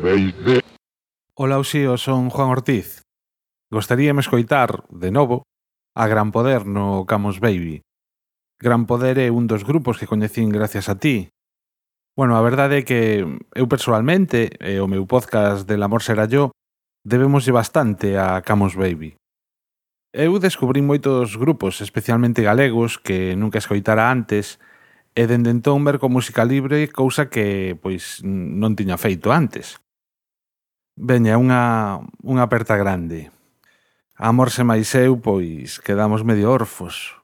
Veide. Ola, Uxío, son Juan Ortiz. Gostaríame escoitar, de novo, a Gran Poder no Camus Baby. Gran Poder é un dos grupos que coñecín gracias a ti. Bueno, a verdade é que eu personalmente e o meu podcast del amor será yo debemoslle bastante a Camus Baby. Eu descubrí moitos grupos, especialmente galegos, que nunca escoitara antes, e dende entón ver con música libre cousa que pois non tiña feito antes. Veña, unha, unha aperta grande. Amorse máis eu, pois quedamos medio orfos.